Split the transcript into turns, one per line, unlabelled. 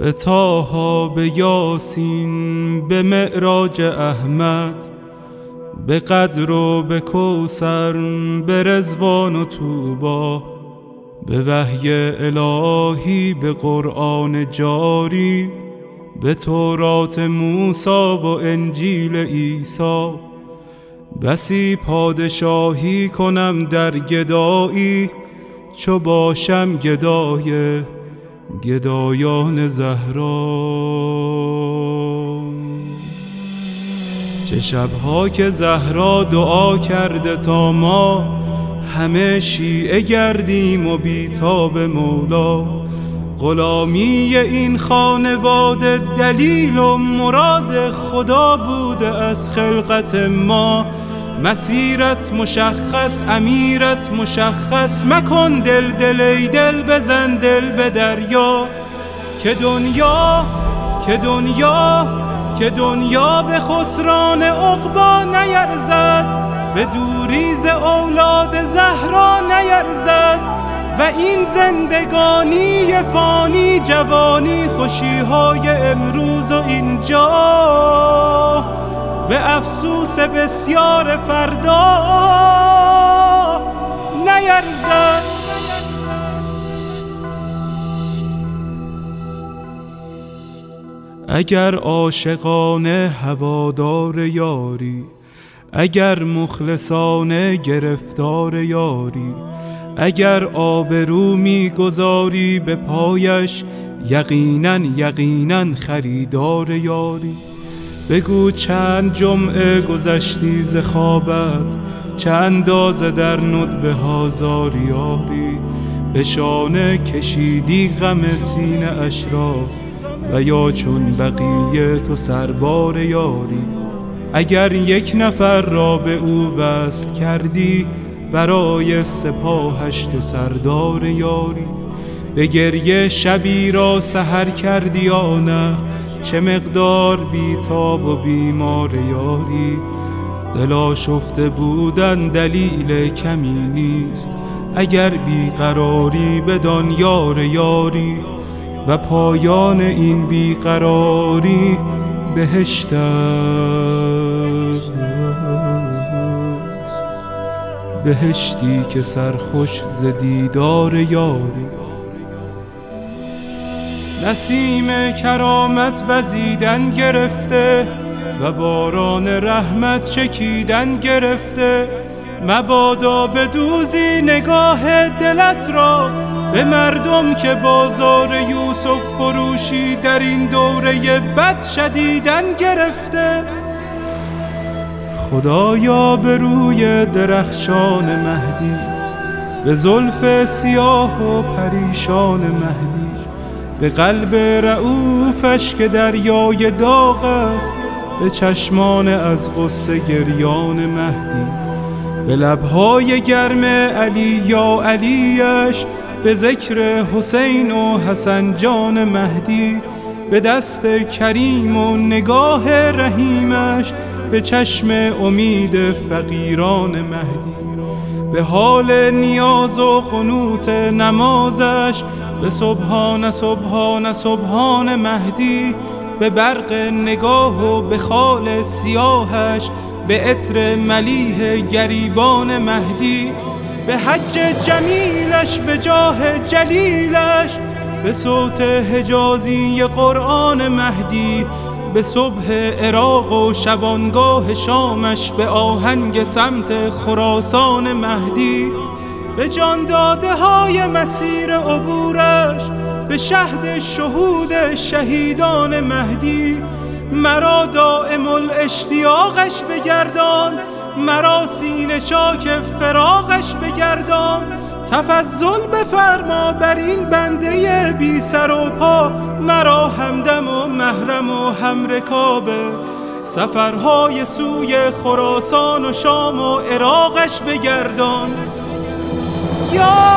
به تاها به یاسین به معراج احمد به قدر و به کوسر به رزوان و توبا به وحی الهی به قرآن جاری به تورات موسا و انجیل عیسی. بسی پادشاهی کنم در گدایی چو باشم گدای گدایان زهرا. چه شبها که زهرا دعا کرده تا ما همه شیعه گردیم و بیتاب مولا. غلامی این خانواده دلیل و مراد خدا بوده از خلقت ما. مسیرت مشخص امیرت مشخص. مکن دل دل دل بزن دل به دریا. که دنیا که دنیا که دنیا به خسران عقبا نیرزد. به دوریز اولاد زهرا نیرزد. و این زندگانی فانی جوانی خوشیهای امروز و اینجا. به افسوس بسیار فردا نیرزد اگر عاشقانه هوادار یاری اگر مخلصانه گرفتار یاری اگر آبرو می‌گذاری به پایش یقینا یقینا خریدار یاری. بگو چند جمعه گذشتی ز خوابت چند اندازه در ندبه هازار یاری به شانه کشیدی غم سینه اشرا و یا چون بقیه تو سربار یاری؟ اگر یک نفر را به او وصل کردی برای سپاهش تو سردار یاری؟ به گریه شبی را سهر کردی یا نه چه مقدار بیتاب و بیمار یاری؟ دلا شفته بودن دلیل کمی نیست. اگر بیقراری بدان یار یاری و پایان این بیقراری بهشت بهشتی که سرخوش ز دیدار یاری. نسیم کرامت وزیدن گرفته و باران رحمت چکیدن گرفته. مبادا بدوزی نگاه دلت را به مردم که بازار یوسف فروشی در این دوره بد شدیدن گرفته. خدایا به روی درخشان مهدی به زلف سیاه و پریشان مهدی به قلب رعوفش که دریای داغ است به چشمان از غصه گریان مهدی. به لبهای گرم علی یا علیش به ذکر حسین و حسن جان مهدی. به دست کریم و نگاه رحیمش به چشم امید فقیران مهدی. به حال نیاز و قنوت نمازش به سبحان سبحان سبحان مهدی به برق نگاه و به خال سیاهش به عطر ملیح گریبان مهدی به حج جمیلش به جاه جلیلش به صوت حجازی قرآن مهدی به صبح عراق و شبانگاه شامش به آهنگ سمت خراسان مهدی. به جان داده های مسیر عبورش به شهد شهود شهیدان مهدی. مرا دائم الاشتیاقش بگردان مرا سینه چاک فراغش بگردان. تفضل بفرما بر این بنده بی سر و پا مرا همدم و محرم و همرکابه سفرهای سوی خراسان و شام و عراقش بگردان. یا